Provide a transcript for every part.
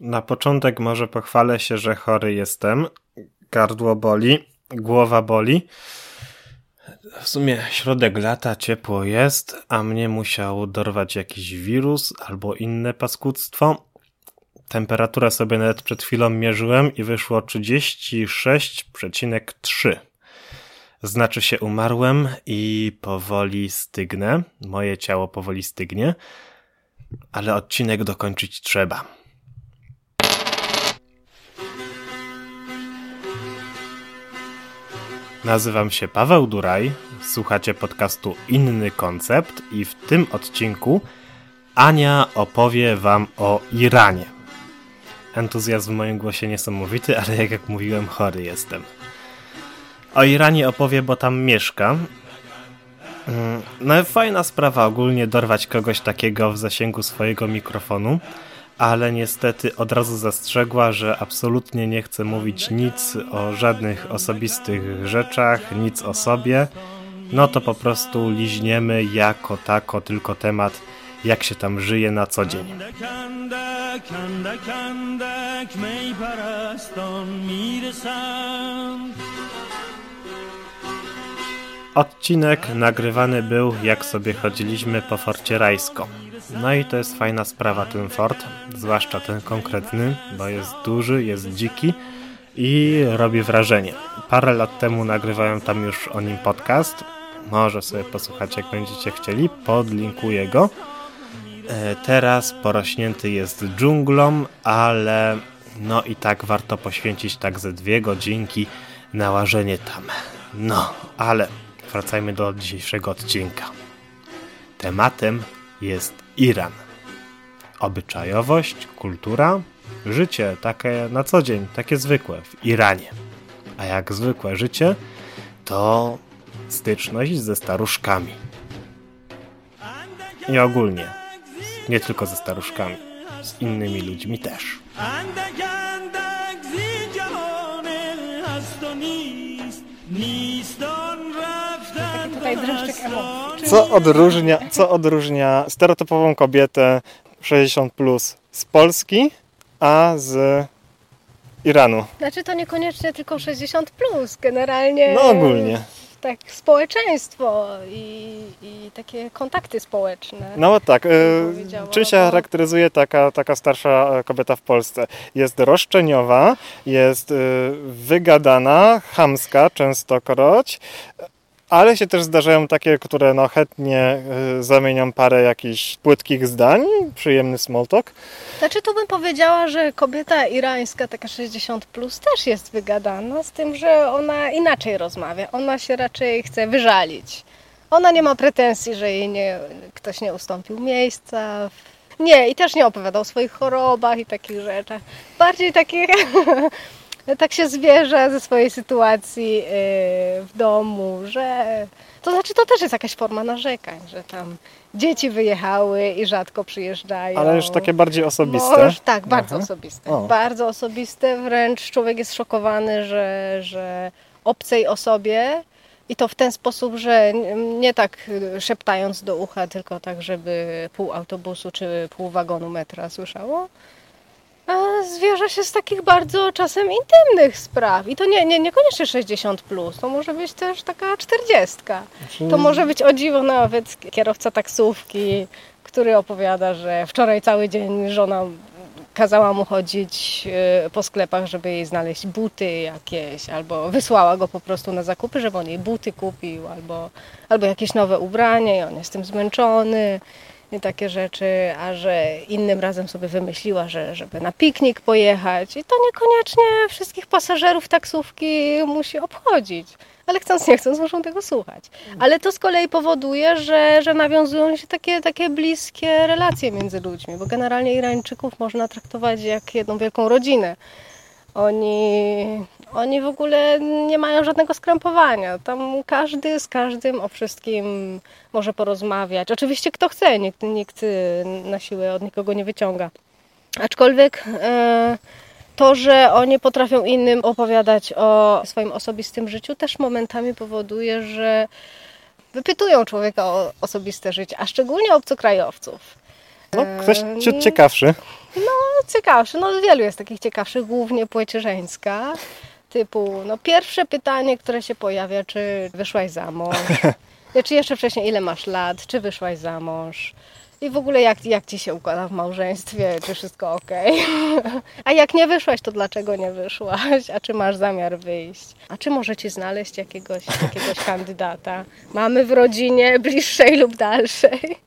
Na początek może pochwalę się, że chory jestem. Gardło boli, głowa boli. W sumie środek lata, ciepło jest, a mnie musiał dorwać jakiś wirus albo inne paskudztwo. Temperaturę sobie nawet przed chwilą mierzyłem i wyszło 36,3. Znaczy się umarłem i powoli stygnę. Moje ciało powoli stygnie, ale odcinek dokończyć trzeba. Nazywam się Paweł Duraj, słuchacie podcastu Inny Koncept i w tym odcinku Ania opowie wam o Iranie. Entuzjazm w moim głosie niesamowity, ale jak, jak mówiłem, chory jestem. O Iranie opowie, bo tam mieszka. Mm, no fajna sprawa ogólnie dorwać kogoś takiego w zasięgu swojego mikrofonu, ale niestety od razu zastrzegła, że absolutnie nie chce mówić nic o żadnych osobistych rzeczach, nic o sobie. No to po prostu liźniemy jako tako tylko temat, jak się tam żyje na co dzień. Odcinek nagrywany był, jak sobie chodziliśmy po Forcie Rajsko. No i to jest fajna sprawa ten fort, zwłaszcza ten konkretny, bo jest duży, jest dziki i robi wrażenie. Parę lat temu nagrywałem tam już o nim podcast. Może sobie posłuchać, jak będziecie chcieli. Podlinkuję go. E, teraz porośnięty jest dżunglą, ale no i tak warto poświęcić tak ze dwie godzinki na łażenie tam. No, ale wracajmy do dzisiejszego odcinka. Tematem jest Iran. Obyczajowość, kultura, życie takie na co dzień, takie zwykłe w Iranie. A jak zwykłe życie, to styczność ze staruszkami. I ogólnie, nie tylko ze staruszkami, z innymi ludźmi też. Tutaj dreszczyk emocji. Co odróżnia, co odróżnia stereotypową kobietę 60 plus z Polski, a z Iranu? Znaczy to niekoniecznie tylko 60 plus, generalnie. No ogólnie. Tak, społeczeństwo i, i takie kontakty społeczne. No tak. Y, czym się charakteryzuje taka, taka starsza kobieta w Polsce? Jest roszczeniowa, jest y, wygadana, chamska częstokroć, ale się też zdarzają takie, które no chętnie y, zamienią parę jakichś płytkich zdań, przyjemny small talk. Znaczy tu bym powiedziała, że kobieta irańska, taka 60 plus, też jest wygadana, z tym, że ona inaczej rozmawia. Ona się raczej chce wyżalić. Ona nie ma pretensji, że jej nie, ktoś nie ustąpił miejsca. Nie, i też nie opowiadał o swoich chorobach i takich rzeczach. Bardziej takich tak się zwierza ze swojej sytuacji y, w domu, że to znaczy to też jest jakaś forma narzekań, że tam dzieci wyjechały i rzadko przyjeżdżają. Ale już takie bardziej osobiste. No, tak, bardzo Aha. osobiste. O. Bardzo osobiste, wręcz człowiek jest szokowany, że, że obcej osobie i to w ten sposób, że nie tak szeptając do ucha, tylko tak, żeby pół autobusu czy pół wagonu metra słyszało, zwierza się z takich bardzo czasem intymnych spraw. I to nie, nie, niekoniecznie 60, plus, to może być też taka 40. To może być o dziwo nawet kierowca taksówki, który opowiada, że wczoraj cały dzień żona kazała mu chodzić e, po sklepach, żeby jej znaleźć buty jakieś, albo wysłała go po prostu na zakupy, żeby on jej buty kupił, albo, albo jakieś nowe ubranie i on jest tym zmęczony takie rzeczy, a że innym razem sobie wymyśliła, że żeby na piknik pojechać i to niekoniecznie wszystkich pasażerów taksówki musi obchodzić. Ale chcąc, nie chcąc, muszą tego słuchać. Ale to z kolei powoduje, że, że nawiązują się takie, takie bliskie relacje między ludźmi, bo generalnie Irańczyków można traktować jak jedną wielką rodzinę. Oni oni w ogóle nie mają żadnego skrępowania. Tam każdy z każdym o wszystkim może porozmawiać. Oczywiście kto chce, nikt, nikt na siłę od nikogo nie wyciąga. Aczkolwiek e, to, że oni potrafią innym opowiadać o swoim osobistym życiu, też momentami powoduje, że wypytują człowieka o osobiste życie, a szczególnie obcokrajowców. No, ktoś ciut ciekawszy. No, ciekawsze, no wielu jest takich ciekawszych, głównie płcierzeńska. Typu, no pierwsze pytanie, które się pojawia, czy wyszłaś za mąż? Czy jeszcze wcześniej, ile masz lat? Czy wyszłaś za mąż? I w ogóle jak, jak ci się układa w małżeństwie? Czy wszystko ok? A jak nie wyszłaś, to dlaczego nie wyszłaś? A czy masz zamiar wyjść? A czy możecie znaleźć jakiegoś, jakiegoś kandydata? Mamy w rodzinie bliższej lub dalszej.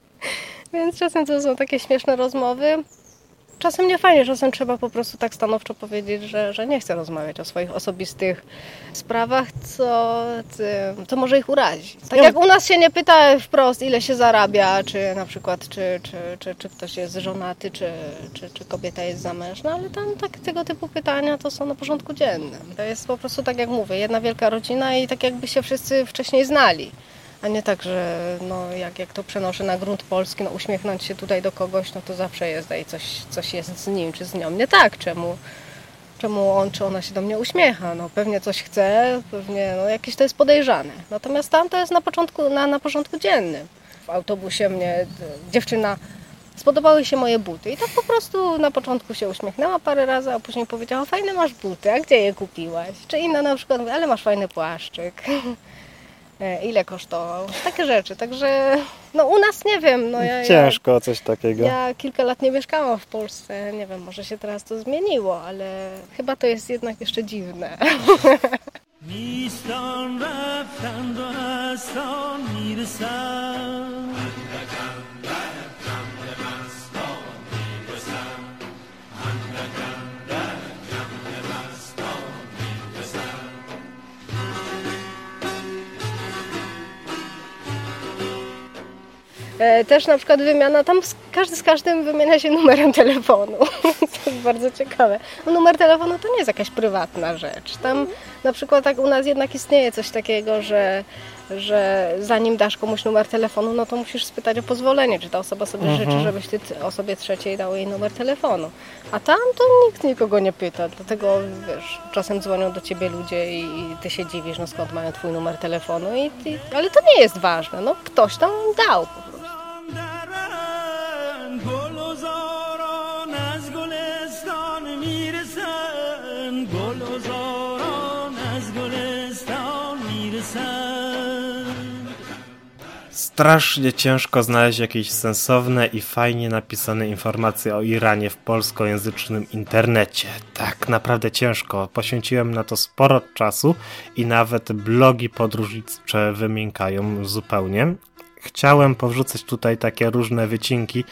Więc czasem to są takie śmieszne rozmowy czasem nie fajnie, czasem trzeba po prostu tak stanowczo powiedzieć, że, że nie chcę rozmawiać o swoich osobistych sprawach, co, to może ich urazić. Tak jak u nas się nie pyta wprost, ile się zarabia, czy na przykład, czy, czy, czy, czy ktoś jest żonaty, czy, czy, czy kobieta jest zamężna, ale tam tak, tego typu pytania to są na porządku dziennym. To jest po prostu, tak jak mówię, jedna wielka rodzina i tak jakby się wszyscy wcześniej znali a nie tak, że no, jak, jak to przenoszę na grunt polski, no, uśmiechnąć się tutaj do kogoś, no to zawsze jest i coś, coś jest z nim czy z nią nie tak. Czemu, czemu on czy ona się do mnie uśmiecha? No pewnie coś chce, pewnie no, jakieś to jest podejrzane. Natomiast tam to jest na, początku, na, na porządku dziennym. W autobusie mnie dziewczyna spodobały się moje buty. I tak po prostu na początku się uśmiechnęła parę razy, a później powiedziała, fajne masz buty, a gdzie je kupiłaś? Czy inna na przykład ale masz fajny płaszczyk. E, ile kosztował. Takie rzeczy, także no u nas nie wiem. No ja, Ciężko ja, coś takiego. Ja kilka lat nie mieszkałam w Polsce, nie wiem, może się teraz to zmieniło, ale chyba to jest jednak jeszcze dziwne. Też na przykład wymiana, tam każdy z każdym wymienia się numerem telefonu. to jest bardzo ciekawe. No, numer telefonu to nie jest jakaś prywatna rzecz. Tam na przykład tak u nas jednak istnieje coś takiego, że, że zanim dasz komuś numer telefonu, no to musisz spytać o pozwolenie, czy ta osoba sobie mhm. życzy, żebyś ty osobie trzeciej dał jej numer telefonu. A tam to nikt nikogo nie pyta, dlatego wiesz, czasem dzwonią do ciebie ludzie i, i ty się dziwisz, no skąd mają twój numer telefonu, i, i, ale to nie jest ważne, no ktoś tam dał po prostu. strasznie ciężko znaleźć jakieś sensowne i fajnie napisane informacje o Iranie w polskojęzycznym internecie. Tak naprawdę ciężko. Poświęciłem na to sporo czasu i nawet blogi podróżnicze wymiękają zupełnie. Chciałem powrzucać tutaj takie różne wycinki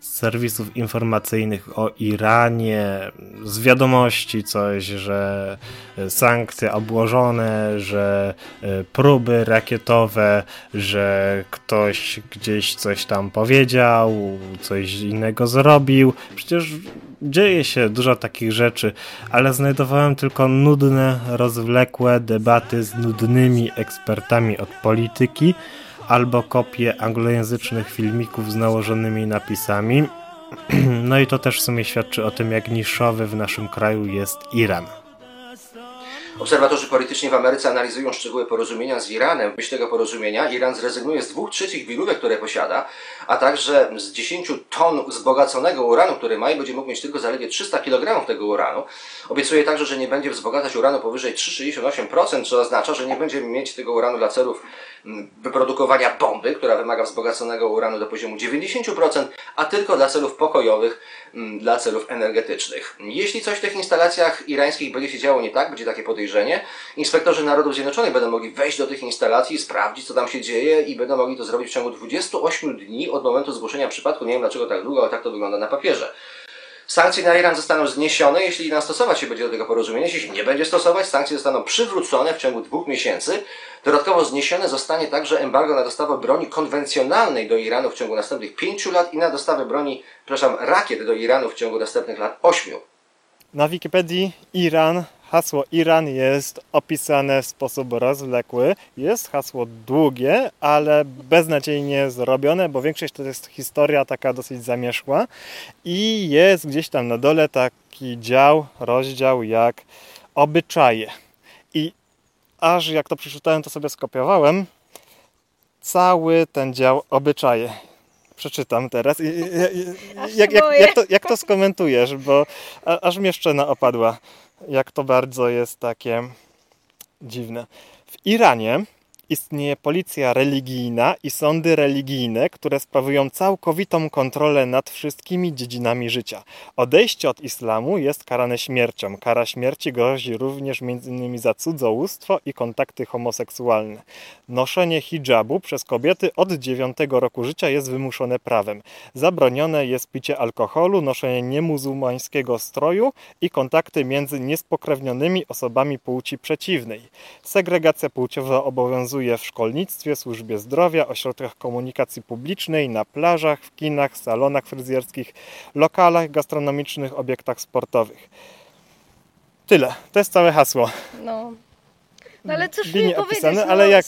z serwisów informacyjnych o Iranie, z wiadomości coś, że sankcje obłożone, że e, próby rakietowe, że ktoś gdzieś coś tam powiedział, coś innego zrobił. Przecież dzieje się dużo takich rzeczy, ale znajdowałem tylko nudne, rozwlekłe debaty z nudnymi ekspertami od polityki albo kopie anglojęzycznych filmików z nałożonymi napisami. No i to też w sumie świadczy o tym, jak niszowy w naszym kraju jest Iran. Obserwatorzy polityczni w Ameryce analizują szczegóły porozumienia z Iranem. Myśl tego porozumienia Iran zrezygnuje z dwóch trzecich wirówek, które posiada, a także z 10 ton wzbogaconego uranu, który ma i będzie mógł mieć tylko zaledwie 300 kg tego uranu. Obiecuje także, że nie będzie wzbogacać uranu powyżej 3,68%, co oznacza, że nie będzie mieć tego uranu dla celów mm, wyprodukowania bomby, która wymaga wzbogaconego uranu do poziomu 90%, a tylko dla celów pokojowych, mm, dla celów energetycznych. Jeśli coś w tych instalacjach irańskich będzie się działo nie tak, będzie takie podejrzenie, inspektorzy Narodów Zjednoczonych będą mogli wejść do tych instalacji sprawdzić, co tam się dzieje i będą mogli to zrobić w ciągu 28 dni od momentu zgłoszenia przypadku. Nie wiem dlaczego tak długo, ale tak to wygląda na papierze. Sankcje na Iran zostaną zniesione, jeśli Iran stosować się będzie do tego porozumienia. Jeśli nie będzie stosować, sankcje zostaną przywrócone w ciągu dwóch miesięcy. Dodatkowo zniesione zostanie także embargo na dostawę broni konwencjonalnej do Iranu w ciągu następnych pięciu lat i na dostawę broni, przepraszam, rakiet do Iranu w ciągu następnych lat ośmiu. Na Wikipedii Iran hasło Iran jest opisane w sposób rozwlekły. Jest hasło długie, ale beznadziejnie zrobione, bo większość to jest historia taka dosyć zamieszła i jest gdzieś tam na dole taki dział, rozdział jak obyczaje. I aż jak to przeczytałem, to sobie skopiowałem cały ten dział obyczaje. Przeczytam teraz. Jak, jak, jak, to, jak to skomentujesz? Bo aż mnie szczena opadła. Jak to bardzo jest takie dziwne. W Iranie istnieje policja religijna i sądy religijne, które sprawują całkowitą kontrolę nad wszystkimi dziedzinami życia. Odejście od islamu jest karane śmiercią. Kara śmierci grozi również m.in. za cudzołóstwo i kontakty homoseksualne. Noszenie hijabu przez kobiety od 9 roku życia jest wymuszone prawem. Zabronione jest picie alkoholu, noszenie niemuzułmańskiego stroju i kontakty między niespokrewnionymi osobami płci przeciwnej. Segregacja płciowa obowiązuje w szkolnictwie, służbie zdrowia, ośrodkach komunikacji publicznej, na plażach, w kinach, salonach fryzjerskich, lokalach gastronomicznych, obiektach sportowych. Tyle. To jest całe hasło. No. No ale cóż mi opisane, powiedzieć, ale no, jak,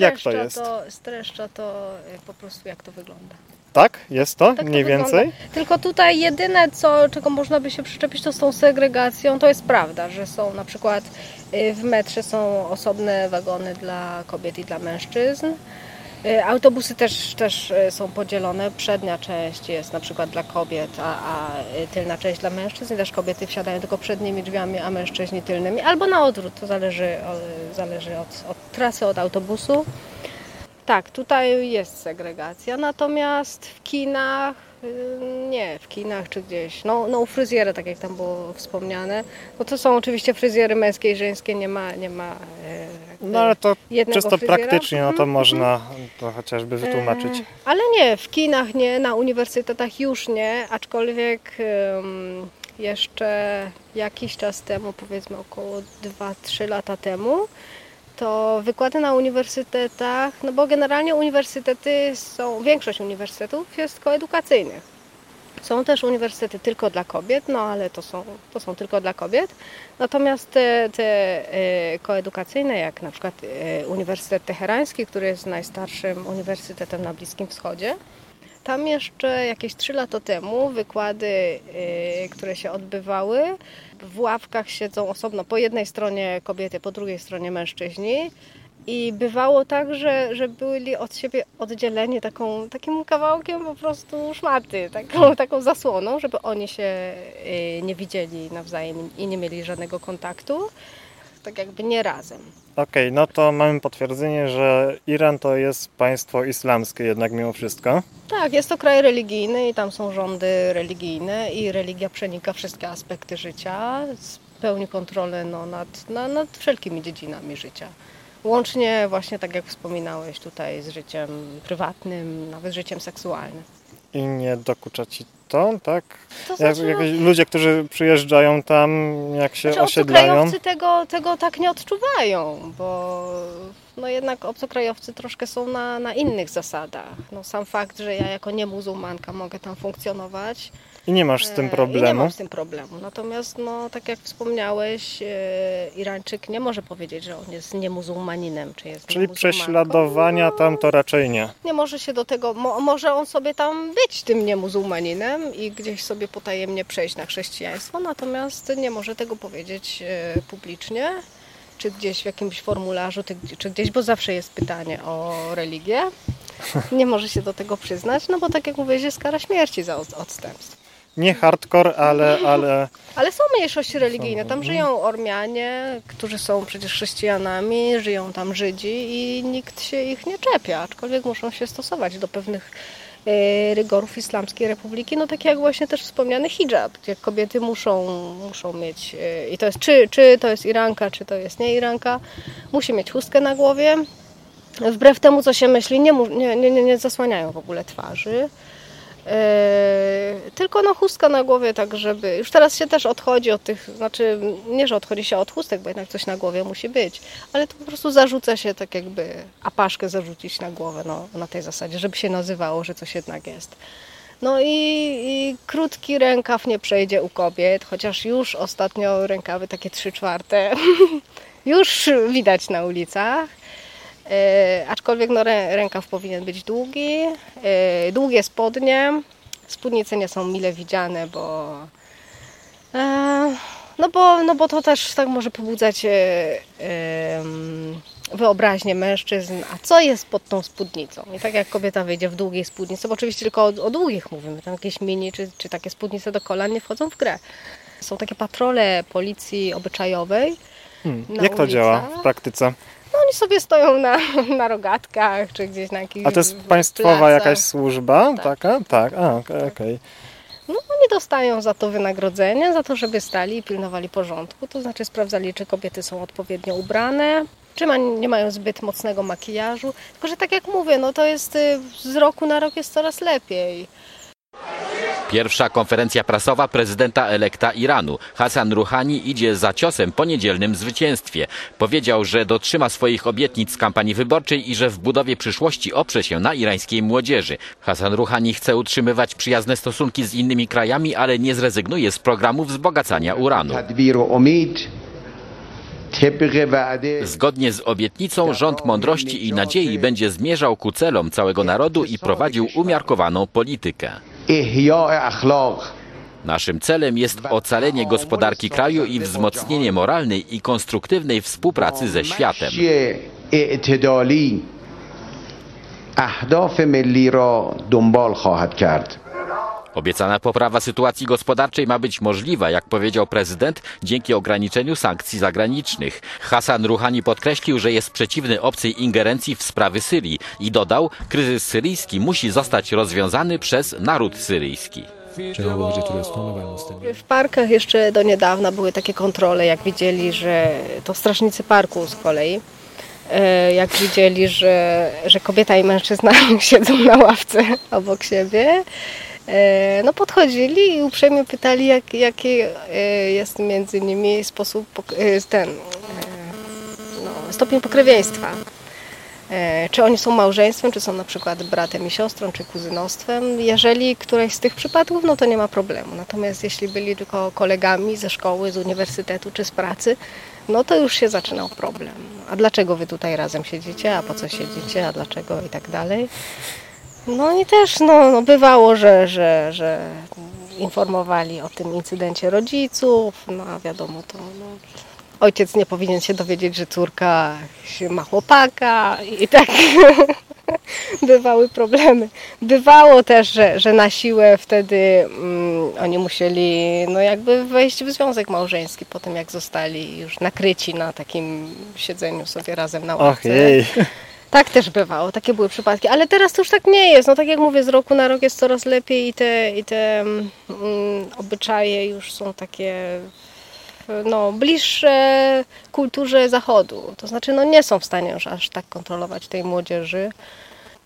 jak to jest? To, streszcza to y, po prostu jak to wygląda. Tak? Jest to? Tak Mniej to więcej? Tylko tutaj jedyne, co, czego można by się przyczepić, to z tą segregacją, to jest prawda, że są na przykład y, w metrze są osobne wagony dla kobiet i dla mężczyzn. Y, autobusy też, też y, są podzielone. Przednia część jest na przykład dla kobiet, a, a tylna część dla mężczyzn. Też kobiety wsiadają tylko przednimi drzwiami, a mężczyźni tylnymi. Albo na odwrót, to zależy, zależy od, od trasy, od autobusu. Tak, tutaj jest segregacja, natomiast w kinach nie, w kinach czy gdzieś. No, no u fryzjera, tak jak tam było wspomniane. No to są oczywiście fryzjery męskie i żeńskie, nie ma, nie ma e, No ale to czysto fryzjera. praktycznie, no to mm -hmm. można to chociażby wytłumaczyć. E, ale nie, w kinach nie, na uniwersytetach już nie, aczkolwiek um, jeszcze jakiś czas temu, powiedzmy około 2-3 lata temu, to wykłady na uniwersytetach, no bo generalnie uniwersytety są, większość uniwersytetów jest koedukacyjnych. Są też uniwersytety tylko dla kobiet, no ale to są, to są tylko dla kobiet. Natomiast te, te e, koedukacyjne, jak na przykład e, Uniwersytet Teherański, który jest najstarszym uniwersytetem na Bliskim Wschodzie, tam jeszcze jakieś 3 lata temu wykłady, e, które się odbywały, w ławkach siedzą osobno po jednej stronie kobiety, po drugiej stronie mężczyźni. I bywało tak, że, że byli od siebie oddzieleni taką, takim kawałkiem po prostu szmaty, taką, taką zasłoną, żeby oni się y, nie widzieli nawzajem i nie mieli żadnego kontaktu. Tak jakby nie razem. Okej, okay, no to mamy potwierdzenie, że Iran to jest państwo islamskie jednak mimo wszystko. Tak, jest to kraj religijny i tam są rządy religijne i religia przenika wszystkie aspekty życia, pełni kontrolę no, nad, na, nad wszelkimi dziedzinami życia. Łącznie właśnie tak jak wspominałeś tutaj z życiem prywatnym, nawet życiem seksualnym. I nie dokucza Ci to, tak? To znaczy, jak, jak, ludzie, którzy przyjeżdżają tam, jak się znaczy, osiedlają. Obcokrajowcy tego, tego tak nie odczuwają, bo no jednak obcokrajowcy troszkę są na, na innych zasadach. No sam fakt, że ja jako niemuzułmanka mogę tam funkcjonować, i nie masz z tym problemu. I nie mam z tym problemu. Natomiast, no, tak jak wspomniałeś, e, Irańczyk nie może powiedzieć, że on jest niemuzułmaninem, czy jest Czyli prześladowania no, tam to raczej nie. Nie może się do tego, mo, może on sobie tam być tym niemuzułmaninem i gdzieś sobie potajemnie przejść na chrześcijaństwo, natomiast nie może tego powiedzieć e, publicznie, czy gdzieś w jakimś formularzu, czy gdzieś, bo zawsze jest pytanie o religię. Nie może się do tego przyznać, no bo tak jak mówię, jest kara śmierci za odstępstwo nie hardcore, ale... Ale, ale są mniejszości religijne. Tam żyją Ormianie, którzy są przecież chrześcijanami, żyją tam Żydzi i nikt się ich nie czepia, aczkolwiek muszą się stosować do pewnych e, rygorów Islamskiej Republiki, no tak jak właśnie też wspomniany hijab, gdzie kobiety muszą, muszą mieć, e, i to jest czy, czy to jest Iranka, czy to jest nie Iranka, musi mieć chustkę na głowie. Wbrew temu, co się myśli, nie, nie, nie, nie zasłaniają w ogóle twarzy. Yy, tylko no chustka na głowie, tak żeby. Już teraz się też odchodzi od tych, znaczy nie, że odchodzi się od chustek, bo jednak coś na głowie musi być, ale to po prostu zarzuca się tak jakby apaszkę zarzucić na głowę, no, na tej zasadzie, żeby się nazywało, że coś jednak jest. No i, i krótki rękaw nie przejdzie u kobiet, chociaż już ostatnio rękawy takie trzy czwarte już widać na ulicach. E, aczkolwiek no, rękaw powinien być długi, e, długie spodnie, spódnice nie są mile widziane, bo e, no bo, no bo to też tak może pobudzać wyobraźnię mężczyzn, a co jest pod tą spódnicą. I tak jak kobieta wyjdzie w długiej spódnicy, bo oczywiście tylko o, o długich mówimy, tam jakieś mini czy, czy takie spódnice do kolan nie wchodzą w grę. Są takie patrole policji obyczajowej. Hmm. Jak ulicach. to działa w praktyce? Oni sobie stoją na, na rogatkach, czy gdzieś na jakichś A to jest państwowa placach. jakaś służba tak. taka? Tak, a okej. Okay, okay. No oni dostają za to wynagrodzenie, za to, żeby stali i pilnowali porządku. To znaczy sprawdzali, czy kobiety są odpowiednio ubrane, czy ma, nie mają zbyt mocnego makijażu. Tylko, że tak jak mówię, no to jest y, z roku na rok jest coraz lepiej. Pierwsza konferencja prasowa prezydenta elekta Iranu. Hassan Rouhani idzie za ciosem po niedzielnym zwycięstwie. Powiedział, że dotrzyma swoich obietnic z kampanii wyborczej i że w budowie przyszłości oprze się na irańskiej młodzieży. Hassan Rouhani chce utrzymywać przyjazne stosunki z innymi krajami, ale nie zrezygnuje z programu wzbogacania uranu. Zgodnie z obietnicą rząd mądrości i nadziei będzie zmierzał ku celom całego narodu i prowadził umiarkowaną politykę. Naszym celem jest ocalenie gospodarki kraju i wzmocnienie moralnej i konstruktywnej współpracy ze światem. اهداف ملی را دنبال خواهد کرد. Obiecana poprawa sytuacji gospodarczej ma być możliwa, jak powiedział prezydent, dzięki ograniczeniu sankcji zagranicznych. Hassan Rouhani podkreślił, że jest przeciwny obcej ingerencji w sprawy Syrii i dodał, kryzys syryjski musi zostać rozwiązany przez naród syryjski. W parkach jeszcze do niedawna były takie kontrole, jak widzieli, że to strażnicy parku z kolei, e, jak widzieli, że, że kobieta i mężczyzna siedzą na ławce obok siebie, no podchodzili i uprzejmie pytali, jak, jaki e, jest między nimi sposób, e, ten no, stopień pokrewieństwa. Czy oni są małżeństwem, czy są na przykład bratem i siostrą, czy kuzynostwem. Jeżeli któreś z tych przypadków, no to nie ma problemu. Natomiast jeśli byli tylko kolegami ze szkoły, z uniwersytetu, czy z pracy, no to już się zaczynał problem. A dlaczego wy tutaj razem siedzicie, a po co siedzicie, a dlaczego i tak dalej. No i też no, no bywało, że, że, że informowali o tym incydencie rodziców, no a wiadomo to no, ojciec nie powinien się dowiedzieć, że córka ma chłopaka i tak bywały problemy. Bywało też, że, że na siłę wtedy mm, oni musieli no jakby wejść w związek małżeński po tym, jak zostali już nakryci na takim siedzeniu sobie razem na ławce. Tak też bywało, takie były przypadki, ale teraz to już tak nie jest. No tak jak mówię, z roku na rok jest coraz lepiej i te, i te mm, obyczaje już są takie no, bliższe kulturze zachodu. To znaczy no, nie są w stanie już aż tak kontrolować tej młodzieży.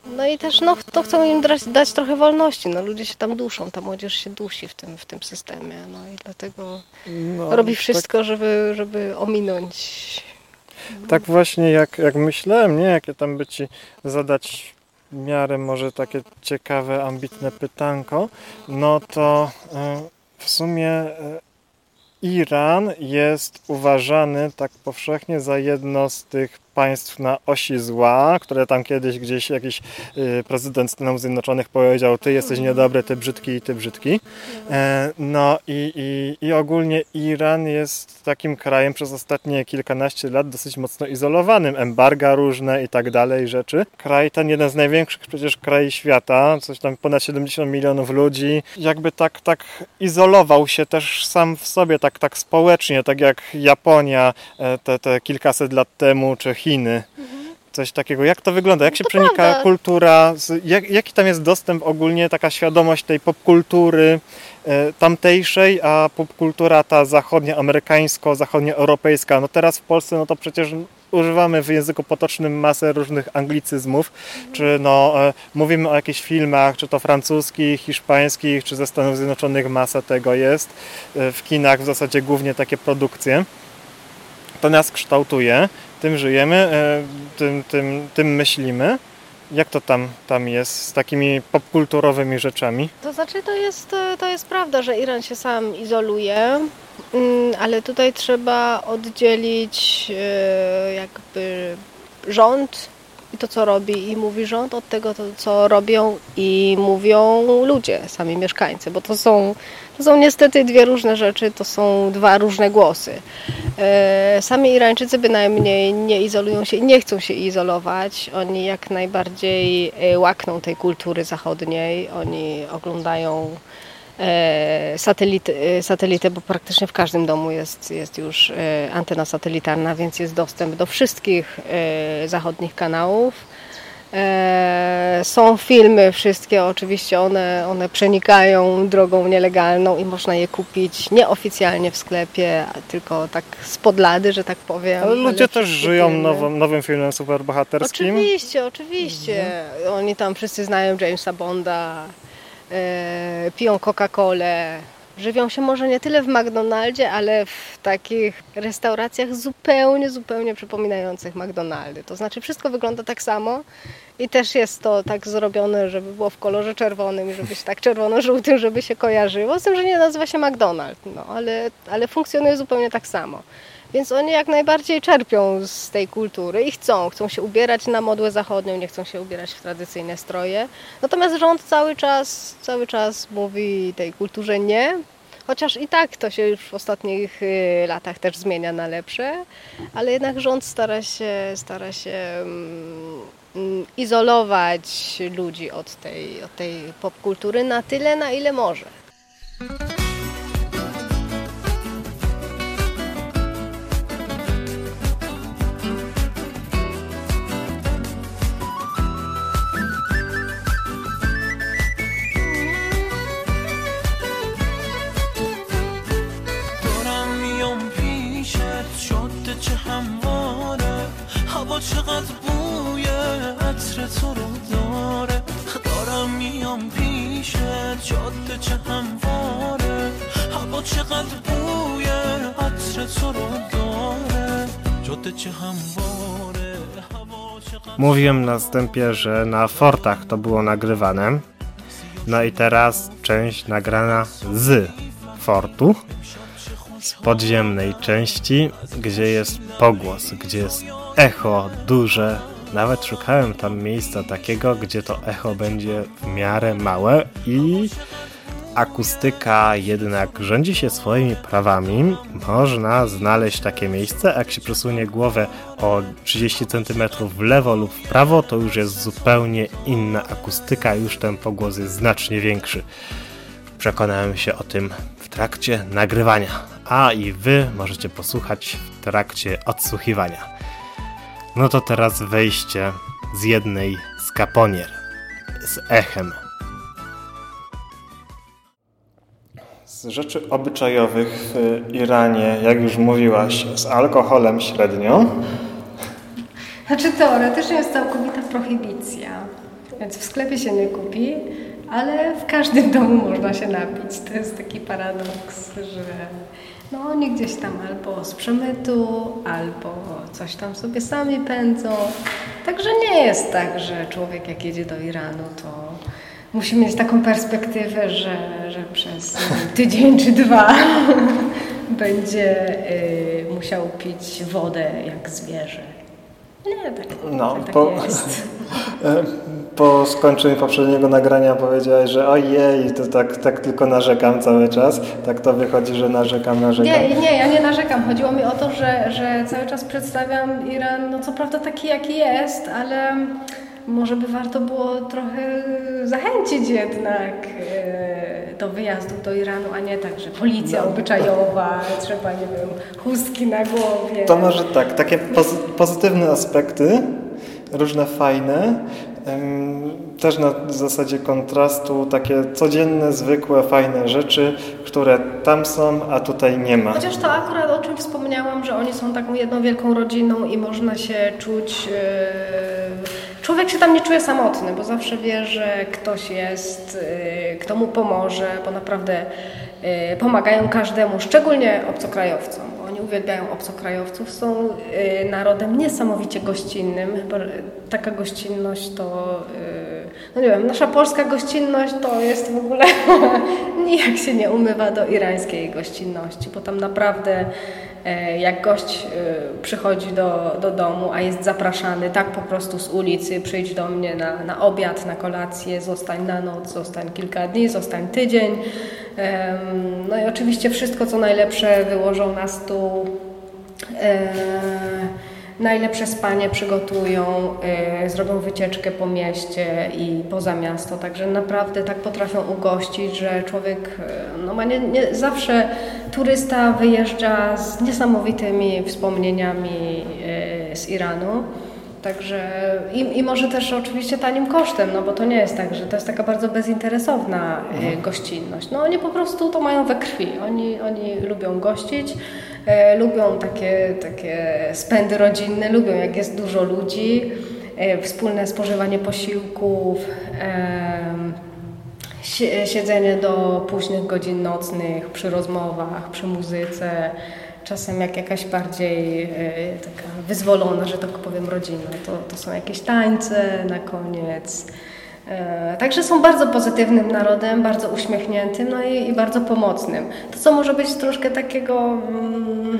No i też no, to chcą im dać, dać trochę wolności. No, ludzie się tam duszą, ta młodzież się dusi w tym, w tym systemie. No i dlatego no, robi tak. wszystko, tak... żeby, żeby ominąć tak właśnie jak, jak myślałem, nie? Jakie tam by ci zadać w miarę może takie ciekawe, ambitne pytanko, no to e, w sumie e, Iran jest uważany tak powszechnie za jedno z tych państw na osi zła, które tam kiedyś gdzieś jakiś y, prezydent Stanów Zjednoczonych powiedział, ty jesteś niedobry, ty brzydki i ty brzydki. E, no i, i, i ogólnie Iran jest takim krajem przez ostatnie kilkanaście lat dosyć mocno izolowanym. Embarga różne i tak dalej rzeczy. Kraj ten jeden z największych przecież krajów świata, coś tam ponad 70 milionów ludzi, jakby tak, tak izolował się też sam w sobie, tak, tak społecznie, tak jak Japonia e, te, te kilkaset lat temu, czy Chiny. Coś takiego. Jak to wygląda? Jak się przenika prawda. kultura? Jak, jaki tam jest dostęp ogólnie, taka świadomość tej popkultury e, tamtejszej, a popkultura ta zachodnia, amerykańsko, zachodnioeuropejska. No teraz w Polsce, no to przecież używamy w języku potocznym masę różnych anglicyzmów, mhm. czy no, e, mówimy o jakichś filmach, czy to francuskich, hiszpańskich, czy ze Stanów Zjednoczonych masa tego jest. E, w kinach w zasadzie głównie takie produkcje. To nas kształtuje tym żyjemy, e, tym, tym, tym myślimy. Jak to tam, tam jest z takimi popkulturowymi rzeczami? To znaczy, to jest, e, to jest prawda, że Iran się sam izoluje, mm, ale tutaj trzeba oddzielić e, jakby rząd i to, co robi i mówi rząd, od tego, co robią i mówią ludzie, sami mieszkańcy, bo to są, to są niestety dwie różne rzeczy, to są dwa różne głosy. E, sami Irańczycy bynajmniej nie izolują się i nie chcą się izolować. Oni jak najbardziej e, łakną tej kultury zachodniej, oni oglądają E, satelity, e, bo praktycznie w każdym domu jest, jest już antena satelitarna, więc jest dostęp do wszystkich zachodnich kanałów. Są filmy, wszystkie oczywiście one, one przenikają drogą nielegalną i można je kupić nieoficjalnie w sklepie, tylko tak z podlady, że tak powiem. Ale ludzie też żyją nowym, nowym filmem superbohaterskim. Oczywiście, oczywiście. Mhm. Oni tam wszyscy znają Jamesa Bonda, E, piją Coca-Colę. Żywią się może nie tyle w McDonaldzie, ale w takich restauracjach zupełnie, zupełnie przypominających McDonaldy. To znaczy wszystko wygląda tak samo i też jest to tak zrobione, żeby było w kolorze czerwonym i żeby się tak czerwono-żółtym, żeby się kojarzyło. Z tym, że nie nazywa się McDonald, no, ale, ale funkcjonuje zupełnie tak samo. Więc oni jak najbardziej czerpią z tej kultury i chcą, chcą się ubierać na modłę zachodnią, nie chcą się ubierać w tradycyjne stroje. Natomiast rząd cały czas, cały czas mówi tej kulturze nie, chociaż i tak to się już w ostatnich y, latach też zmienia na lepsze, ale jednak rząd stara się, stara się um, izolować ludzi od tej, od tej popkultury na tyle, na ile może. Mówiłem na wstępie, że na fortach to było nagrywane. No i teraz część nagrana z fortu, z podziemnej części, gdzie jest pogłos, gdzie jest echo duże. Nawet szukałem tam miejsca takiego, gdzie to echo będzie w miarę małe i akustyka jednak rządzi się swoimi prawami. Można znaleźć takie miejsce, jak się przesunie głowę o 30 cm w lewo lub w prawo, to już jest zupełnie inna akustyka, już ten pogłos jest znacznie większy. Przekonałem się o tym w trakcie nagrywania, a i wy możecie posłuchać w trakcie odsłuchiwania. No to teraz wejście z jednej z kaponier, z echem. Z rzeczy obyczajowych w Iranie, jak już mówiłaś, z alkoholem średnio. Znaczy teoretycznie jest całkowita prohibicja, więc w sklepie się nie kupi, ale w każdym domu można się napić. To jest taki paradoks, że no oni gdzieś tam albo z przemytu, albo coś tam sobie sami pędzą. Także nie jest tak, że człowiek jak jedzie do Iranu, to musi mieć taką perspektywę, że, że przez tydzień czy dwa będzie y, musiał pić wodę jak zwierzę. Nie, tak, no, tak po, jest. po skończeniu poprzedniego nagrania powiedziałeś, że ojej, to tak, tak tylko narzekam cały czas. Tak to wychodzi, że narzekam, narzekam. Nie, nie, ja nie narzekam. Chodziło mi o to, że, że cały czas przedstawiam Iran, no co prawda taki jaki jest, ale może by warto było trochę zachęcić jednak e, do wyjazdu do Iranu, a nie tak, że policja no. obyczajowa, trzeba, nie wiem, chustki na głowie. To może tak, takie pozytywne aspekty, różne fajne, też na zasadzie kontrastu takie codzienne, zwykłe, fajne rzeczy, które tam są, a tutaj nie ma. Chociaż to akurat o czym wspomniałam, że oni są taką jedną wielką rodziną i można się czuć... Yy... Człowiek się tam nie czuje samotny, bo zawsze wie, że ktoś jest, yy, kto mu pomoże, bo naprawdę yy, pomagają każdemu, szczególnie obcokrajowcom uwielbiają obcokrajowców, są narodem niesamowicie gościnnym. Taka gościnność to, no nie wiem, nasza polska gościnność to jest w ogóle nijak się nie umywa do irańskiej gościnności, bo tam naprawdę jak gość e, przychodzi do, do domu, a jest zapraszany tak po prostu z ulicy, przyjdź do mnie na, na obiad, na kolację, zostań na noc, zostań kilka dni, zostań tydzień. No i oczywiście wszystko, co najlepsze wyłożą na stół. Najlepsze spanie przygotują, yy, zrobią wycieczkę po mieście i poza miasto, także naprawdę tak potrafią ugościć, że człowiek, yy, no ma nie, nie, zawsze turysta wyjeżdża z niesamowitymi wspomnieniami yy, z Iranu. Także i, i może też oczywiście tanim kosztem, no bo to nie jest tak, że to jest taka bardzo bezinteresowna mhm. gościnność. No oni po prostu to mają we krwi. Oni, oni lubią gościć. E, lubią takie, takie spędy rodzinne, lubią jak jest dużo ludzi, e, wspólne spożywanie posiłków, e, siedzenie do późnych godzin nocnych przy rozmowach, przy muzyce. Czasem jak jakaś bardziej taka wyzwolona, że tak powiem, rodzina, to, to są jakieś tańce na koniec. E, także są bardzo pozytywnym narodem, bardzo uśmiechniętym no i, i bardzo pomocnym. To, co może być troszkę takiego, mm,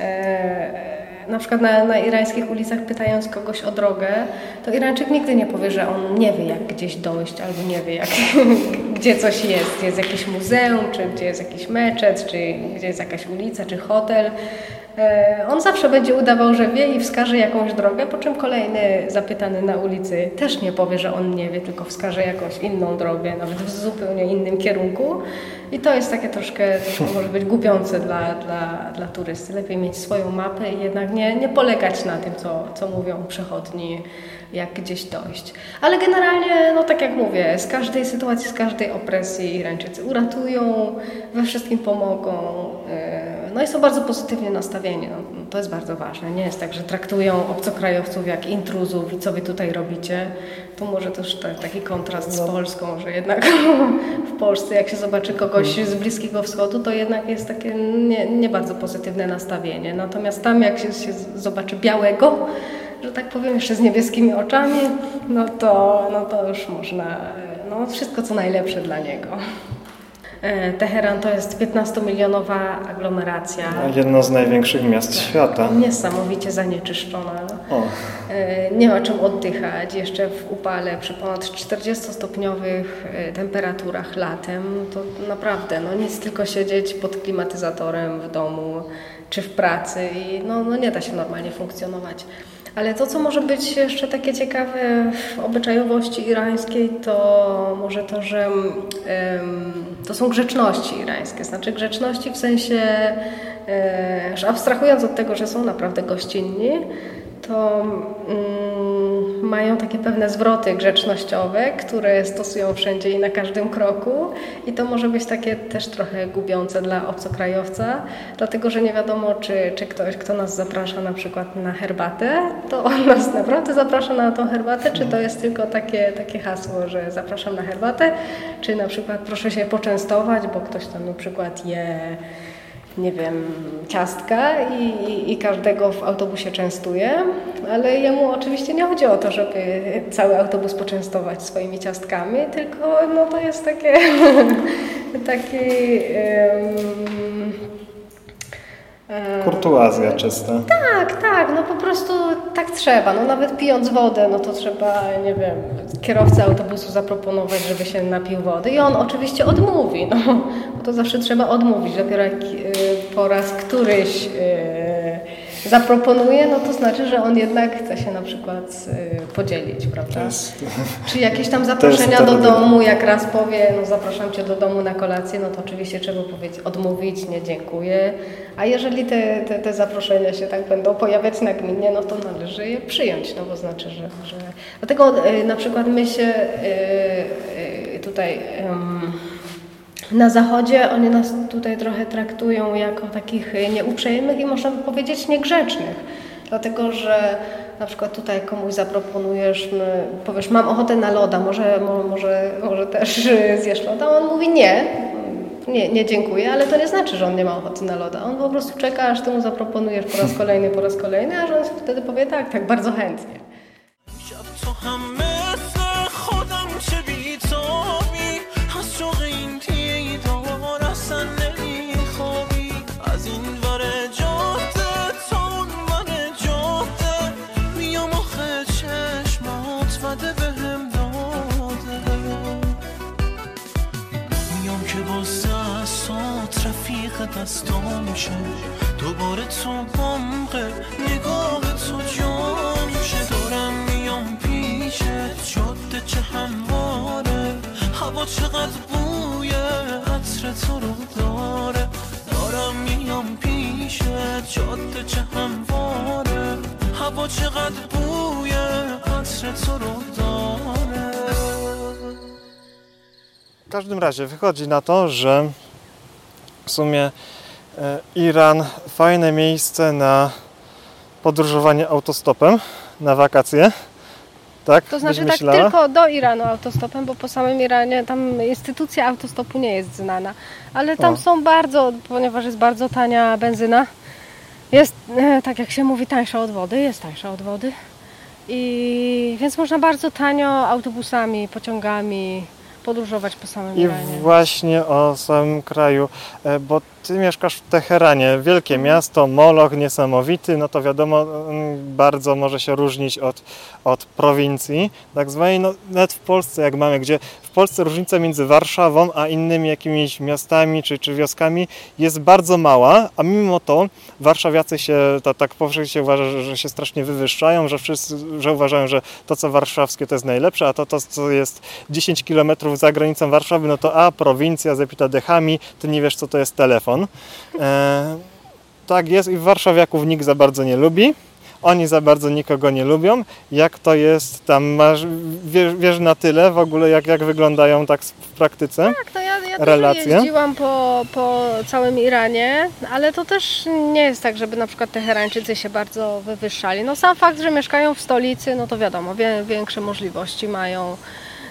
e, na przykład na, na, irańskich ulicach pytając kogoś o drogę, to Irańczyk nigdy nie powie, że on nie wie jak gdzieś dojść albo nie wie jak, gdzie coś jest. Jest jakieś muzeum, czy gdzie jest jakiś meczet, czy gdzie jest jakaś ulica, czy hotel. E, on zawsze będzie udawał, że wie i wskaże jakąś drogę, po czym kolejny zapytany na ulicy też nie powie, że on nie wie, tylko wskaże jakąś inną drogę, nawet w zupełnie innym kierunku. I to jest takie troszkę, to może być głupiące dla, dla, dla turysty. Lepiej mieć swoją mapę i jednak nie, nie polegać na tym, co, co mówią przechodni, jak gdzieś dojść. Ale generalnie, no tak jak mówię, z każdej sytuacji, z każdej opresji Irańczycy uratują, we wszystkim pomogą. Yy, no i są bardzo pozytywnie nastawieni. No, to jest bardzo ważne. Nie jest tak, że traktują obcokrajowców jak intruzów i co wy tutaj robicie. Tu może też taki kontrast z no. Polską, że jednak w Polsce jak się zobaczy kogoś z Bliskiego Wschodu, to jednak jest takie nie, nie bardzo pozytywne nastawienie. Natomiast tam jak się, się zobaczy białego, że tak powiem, jeszcze z niebieskimi oczami, no to, no to już można, no wszystko co najlepsze dla niego. E, Teheran to jest 15-milionowa aglomeracja. Jedno z największych miast tak. świata. Niesamowicie zanieczyszczona. O. E, nie ma czym oddychać. Jeszcze w upale przy ponad 40-stopniowych e, temperaturach latem to naprawdę no nic tylko siedzieć pod klimatyzatorem w domu czy w pracy i no, no nie da się normalnie funkcjonować. Ale to, co może być jeszcze takie ciekawe w obyczajowości irańskiej, to może to, że to są grzeczności irańskie. Znaczy grzeczności w sensie, e, że abstrahując od tego, że są naprawdę gościnni, to um, mają takie pewne zwroty grzecznościowe, które stosują wszędzie i na każdym kroku. I to może być takie też trochę gubiące dla obcokrajowca, dlatego że nie wiadomo, czy, czy ktoś, kto nas zaprasza na przykład na herbatę, to on nas naprawdę zaprasza na tą herbatę, czy to jest tylko takie, takie hasło, że zapraszam na herbatę, czy na przykład proszę się poczęstować, bo ktoś tam na przykład je nie wiem, ciastka i, i, i, każdego w autobusie częstuje, ale jemu oczywiście nie chodzi o to, żeby cały autobus poczęstować swoimi ciastkami, tylko no to jest takie taki um, Kurtuazja czysta. Tak, tak, no po prostu tak trzeba. No nawet pijąc wodę, no to trzeba, nie wiem, kierowcy autobusu zaproponować, żeby się napił wody i on oczywiście odmówi, no bo to zawsze trzeba odmówić. Dopiero jak y, po raz któryś y, zaproponuje, no to znaczy, że on jednak chce się na przykład y, podzielić, prawda? Jest, Czy jakieś tam zaproszenia do domu, jak raz powie, no zapraszam Cię do domu na kolację, no to oczywiście trzeba powiedzieć, odmówić, nie dziękuję. A jeżeli te, te, te zaproszenia się tak będą pojawiać nagminnie, no to należy je przyjąć, no bo znaczy, że... że... Dlatego y, na przykład my się y, tutaj na zachodzie oni nas tutaj trochę traktują jako takich y, nieuprzejmych i można by powiedzieć niegrzecznych. Dlatego, że na przykład tutaj komuś zaproponujesz, powiesz, mam ochotę na loda, może, może, może też y, zjesz loda, on mówi nie, nie, nie dziękuję, ale to nie znaczy, że on nie ma ochoty na loda. On po prostu czeka, aż ty mu zaproponujesz po raz kolejny, po raz kolejny, aż on wtedy powie tak, tak, bardzo chętnie. Ja شه دوباره تو عمق نگاه تو جام شه دارم میام پیشت جاده چه همواره هوا چقدر بوی عطر تو رو داره دارم میام پیشت جاده چه همواره هوا چقدر بوی عطر تو رو داره W każdym razie wychodzi na to, że w sumie e, Iran fajne miejsce na podróżowanie autostopem na wakacje. Tak? To znaczy tak tylko do Iranu autostopem, bo po samym Iranie tam instytucja autostopu nie jest znana. Ale tam o. są bardzo, ponieważ jest bardzo tania benzyna, jest, e, tak jak się mówi, tańsza od wody, jest tańsza od wody. I więc można bardzo tanio autobusami, pociągami, podróżować po samym I Iranie. I właśnie o samym kraju, e, bo ty mieszkasz w Teheranie, wielkie mhm. miasto, moloch niesamowity, no to wiadomo, mm, bardzo może się różnić od, od prowincji, tak zwanej, no nawet w Polsce jak mamy, gdzie Polsce różnica między Warszawą a innymi jakimiś miastami czy, czy wioskami jest bardzo mała, a mimo to warszawiacy się, to, tak powszechnie uważa, że, że się strasznie wywyższają, że wszyscy, że uważają, że to co warszawskie to jest najlepsze, a to, to co jest 10 kilometrów za granicą Warszawy, no to a, prowincja zapita dechami, ty nie wiesz co to jest telefon. E, tak jest i warszawiaków nikt za bardzo nie lubi. Oni za bardzo nikogo nie lubią. Jak to jest tam, masz, wiesz, wiesz na tyle w ogóle, jak, jak wyglądają tak w praktyce Tak, to ja, ja relacje? jeździłam po, po całym Iranie, ale to też nie jest tak, żeby na przykład Teherańczycy się bardzo wywyższali. No sam fakt, że mieszkają w stolicy, no to wiadomo, większe możliwości mają,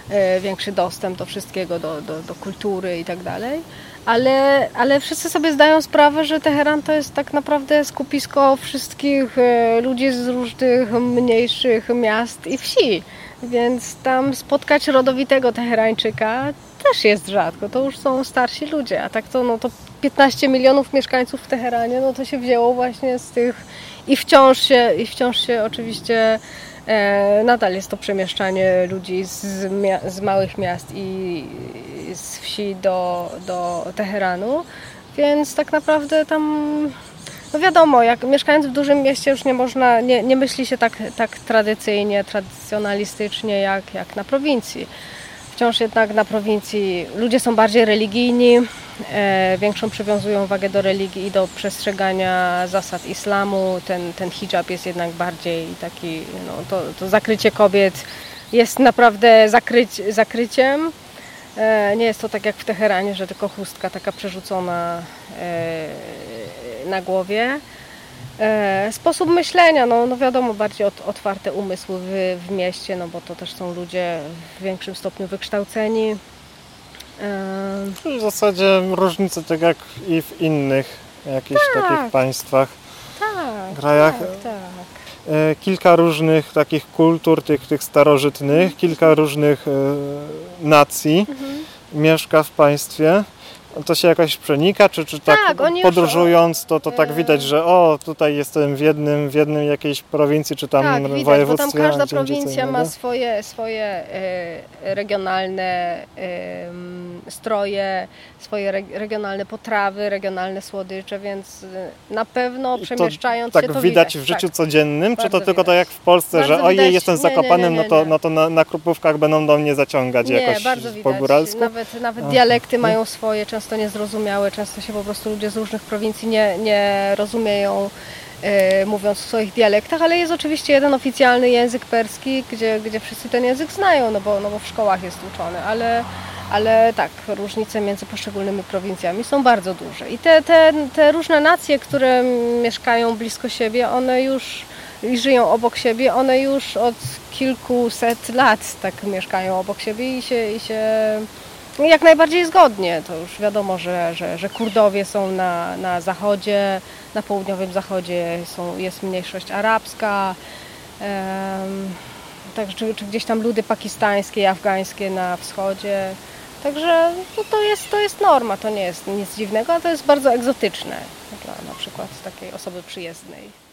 e, większy dostęp do wszystkiego, do, do, do kultury i tak dalej ale, ale wszyscy sobie zdają sprawę, że Teheran to jest tak naprawdę skupisko wszystkich e, ludzi z różnych mniejszych miast i wsi. Więc tam spotkać rodowitego Teherańczyka też jest rzadko. To już są starsi ludzie, a tak to, no to 15 milionów mieszkańców w Teheranie, no to się wzięło właśnie z tych i wciąż się, i wciąż się oczywiście nadal jest to przemieszczanie ludzi z, z małych miast i z wsi do, do Teheranu, więc tak naprawdę tam no wiadomo, jak mieszkając w dużym mieście już nie można, nie, nie myśli się tak, tak tradycyjnie, tradycjonalistycznie jak, jak na prowincji. Wciąż jednak na prowincji ludzie są bardziej religijni, e, większą przywiązują wagę do religii i do przestrzegania zasad islamu. Ten, ten hijab jest jednak bardziej taki, no, to, to zakrycie kobiet jest naprawdę zakryć, zakryciem. E, nie jest to tak jak w Teheranie, że tylko chustka taka przerzucona e, na głowie. E, sposób myślenia, no, no wiadomo, bardziej od, otwarte umysły w, w mieście, no bo to też są ludzie w większym stopniu wykształceni. W zasadzie różnice tak jak i w innych jakichś tak, takich państwach, tak, krajach. Tak, tak. Kilka różnych takich kultur, tych, tych starożytnych, kilka różnych nacji mhm. mieszka w państwie to się jakoś przenika, czy, czy tak, tak podróżując, to, to tak e, widać, że o, tutaj jestem w jednym, w jednym jakiejś prowincji, czy tam tak, widać, województwie. Bo tam każda prowincja ma swoje, swoje e, regionalne stroje, swoje regionalne potrawy, regionalne słodycze, więc e, na pewno przemieszczając to, się tak to widać. widać w życiu tak. codziennym, Bardzo czy to widać. tylko tak jak w Polsce, bardzo że ojej, jestem zakopanym, no to, no to na, na krupówkach będą do mnie zaciągać nie, jakoś bardzo po góralsku? Nawet, nawet dialekty mają swoje, często niezrozumiałe, często się po prostu ludzie z różnych prowincji nie, nie rozumieją e, mówiąc w swoich dialektach, ale jest oczywiście jeden oficjalny język perski, gdzie, gdzie wszyscy ten język znają, no bo, no bo w szkołach jest uczony, ale, ale tak, różnice między poszczególnymi prowincjami są bardzo duże. I te, te, te różne nacje, które mieszkają blisko siebie, one już i żyją obok siebie, one już od kilkuset lat tak mieszkają obok siebie i się, i się jak najbardziej zgodnie. To już wiadomo, że, że, że Kurdowie są na, na zachodzie, na południowym zachodzie są, jest mniejszość arabska, um, także czy, czy, gdzieś tam ludy pakistańskie i afgańskie na wschodzie. Także no to, jest, to jest norma, to nie jest nic dziwnego, a to jest bardzo egzotyczne dla na przykład takiej osoby przyjezdnej.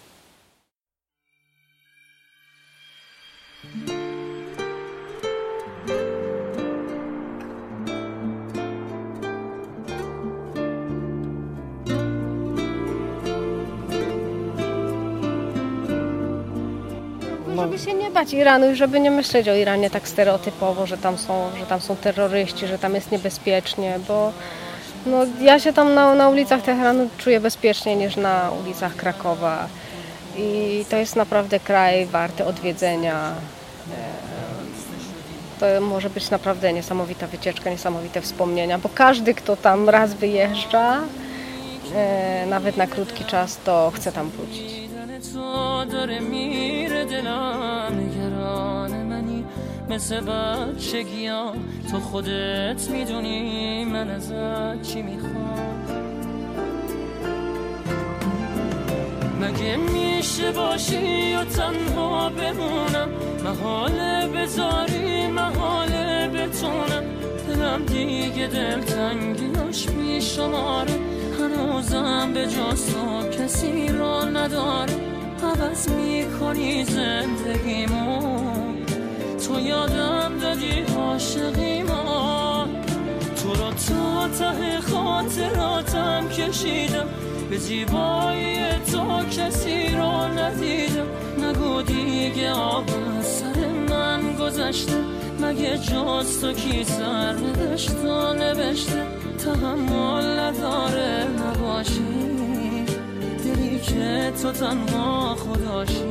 Żeby się nie bać Iranu i żeby nie myśleć o Iranie tak stereotypowo, że tam są, że tam są terroryści, że tam jest niebezpiecznie, bo no, ja się tam na, na ulicach Teheranu czuję bezpiecznie niż na ulicach Krakowa. I to jest naprawdę kraj warty odwiedzenia. To może być naprawdę niesamowita wycieczka, niesamowite wspomnienia, bo każdy, kto tam raz wyjeżdża, e, nawet na krótki czas, to chce tam wrócić. تو داره میره دلم نگران منی. مثل بچگیام تو خودت می‌دونی من ازت چی می‌خوام. مگه میشه باشی و تنها بمونم؟ محاله بذاری محاله بتونم. دلم دیگه دلتنگیاش میشماره. هنوزم به تو کسی را نداره. عوض می‌کنی زندگیمو تو یادم دادی عاشقیمو تو رو تا ته خاطراتم کشیدم. به زیبایی تو کسی رو ندیدم. نگو دیگه آب سر من گذشته. مگه جز تو کی سر نداشت و نوشته؟ تحمل نداره نباشی که تو تنها خداشی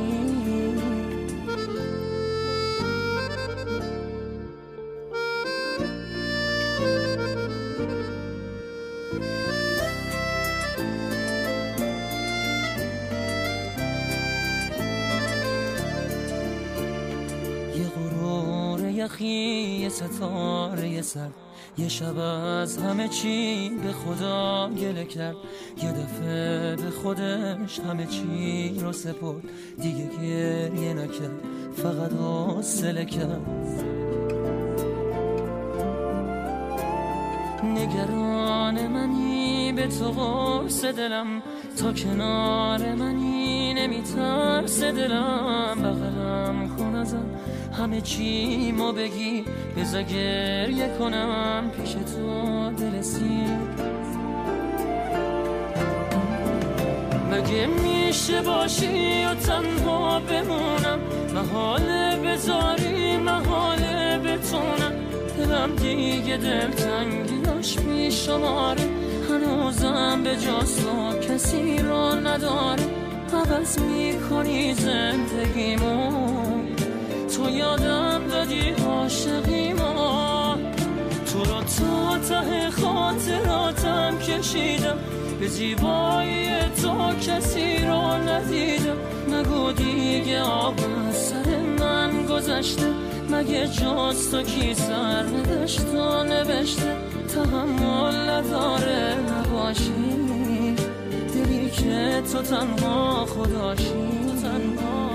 یه غرور یخی یه ستاره سر. یه شب از همه چی به خدا گله کرد. یه دفعه به خودش همه چی رو سپرد. دیگه گریه نکرد فقط حاصله کرد. نگران منی به تو قرص دلم تا کنار منی نمیترس دلم. بغلم کن ازم. همه چی ما بگی بزا گریه کنم پیش تو دلسی مگه میشه باشی و تنها بمونم؟ محاله بذاری محاله بتونم. دلم دیگه دلتنگیاش میشماره هنوزم به جاستو کسی را نداره. عوض می‌کنی زندگیمو. یادم دادی عاشقیمو تو رو تا ته خاطراتم کشیدم. به زیبایی تو کسی رو ندیدم. نگو دیگه آب سر من گذشته. مگه جز تو کی سر نداشت و نوشته؟ تحمل نداره نباشی. دلی که تو تنها خداشی. تو تنها